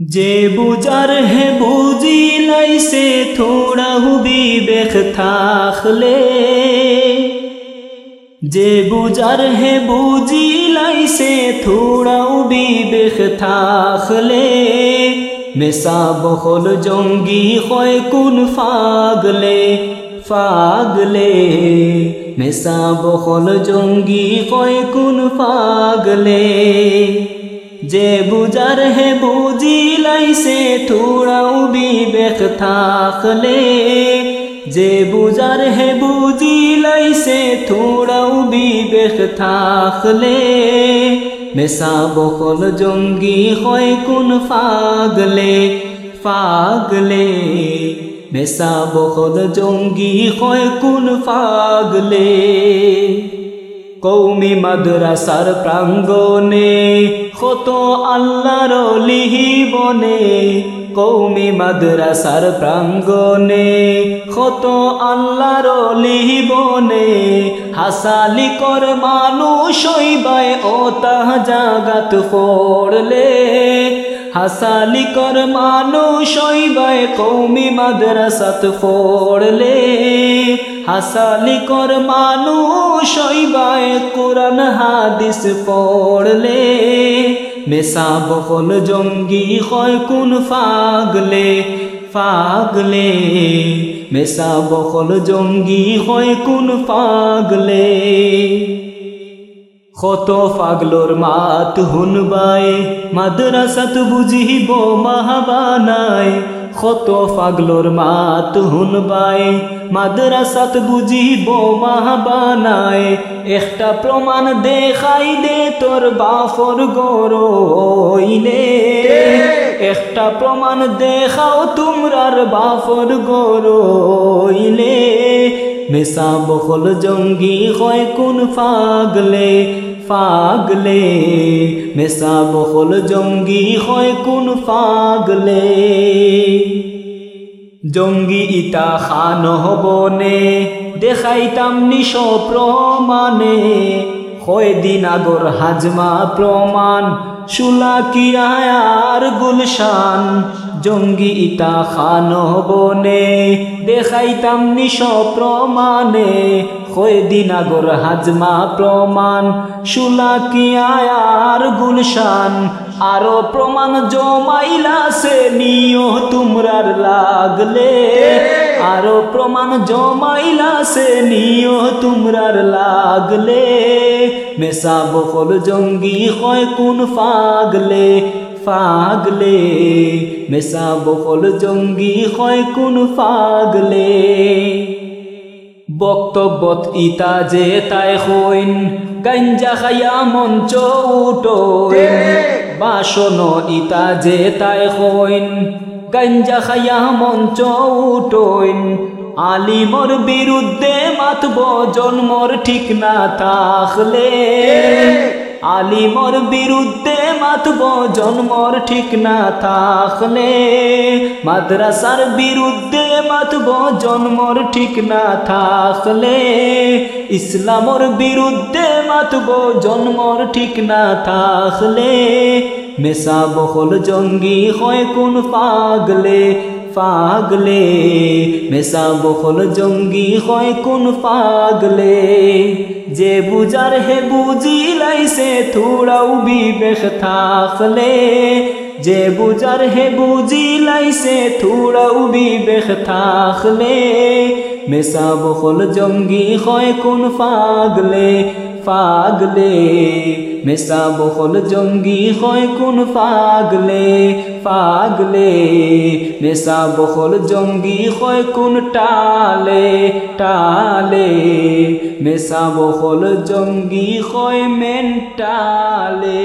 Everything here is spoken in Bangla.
যে বুজার হে বুজিলাইছে থোড়া হুবি বেখ থাকলে। যে বুজার হে বুজিলাইছে থোড়া হুবি বেখ থাকলে। মেসা বহল জঙ্গি হয় কোন ফাগলে ফাগলে। মেসা বহল জঙ্গি হয় কোন ফাগলে। যে বুজার হে বুজিলাইছে থোড়াও বিবেক থাকলে। যে বুজার হে বুজিলাইছে থোড়াও বিবেক থাকলে। মেসা বকল জঙ্গি হয় কোন ফাগলে ফাগলে। মেসা বকল জঙ্গি হয় কোন ফাগলে। কৌমি মাদ্রাসার প্রাঙ্গনে কত আল্লাহর লিহিবনে কৌমি মাদ্রাসার প্রাঙ্গনে কত আল্লাহর লিহিবনে হাসালি কর মানুষ হইবাই ও তাহ জাগাত পড়লে, হাসালি কর মানুষ হইবাই কৌমি মাদ্রাসাত পড়লে। হাসালি কর মানুষ হইবাই কোরআন, হাদিস পড়লে। মেসা বকল জঙ্গি হয় কোন ফাগলে ফাগলে। মেসা বকল জঙ্গি হয় কোন ফাগলে। কত ফাগলোর মাত হুনবাই মাদ্রাসাত বুঝিব মাহাবানায় কত ফাগলোর মাত হুনবাই মাদ্রাসাত বুঝিব মাহাবানায় একটা প্রমাণ দেখাই দে তোর বাফর গরইলে একটা প্রমাণ দেখাও তোমরার বাফর গরইলে মেসা বকল জঙ্গি হয় কোন ফাগলে ফাগলে মেসা বকল জঙ্গি হয় কোন ফাগলে। জঙ্গি ইতা খান হবনে, দেখাইতাম নিশ প্রমাণে। হয় দিন আগর হাজমা প্রমাণ আয়ার গুলশান। জঙ্গি ইতা খান বনে, দেখাইতাম নিশ প্রমাণে দিন আগর হাজমা প্রমাণ। আয়ার গুলশান, আরও প্রমাণ জমাইলা সে নিও তোমরার লাগলে। আরও প্রমাণ জমাইলা সে নিও তোমরার লাগলে। মেসা বকল জঙ্গি হয় কোন ফাগলে ফাগলে মেসা বকল জঙ্গি হয় কোন ফাগলে। বক্তব্যত ইতা যে তাই হইন গাঞ্জা খাইয়া মঞ্চ উঠইন। বাসন ইতা যে তাই হইন গাঞ্জা খাইয়া মঞ্চ উঠইন। আলিমর বিরুদ্ধে মাতব জন্মর ঠিক না থাকলে। আলিমর বিরুদ্ধে মাতব, জন্মর ঠিক না থাকলে। মাদ্রাসার বিরুদ্ধে মাতব, জন্মর ঠিক না থাকলে। ইসলামর বিরুদ্ধে মাতব, জন্মর ঠিক না থাকলে। মেসা বহল জঙ্গি হয় কোন পাগলে। ফাগলে মেসা বখল জঙ্গি হয় কোন ফাগলে। যে বুজার হে বুজিলাইছে থোড়াও বিবেক থাকলে। যে বুজার হে বুজিলাইছে থোড়াও বিবেক থাকলে। মেসা বখল জঙ্গি হয় কোন ফাগলে ফাগলে। মেসা বখল জঙ্গি হয় কোন ফাগলে। ফাগলে নেশা বহল জঙ্গি হয় কোন টালে টালে। নেশা বহল জঙ্গি হয় মেন্টালে।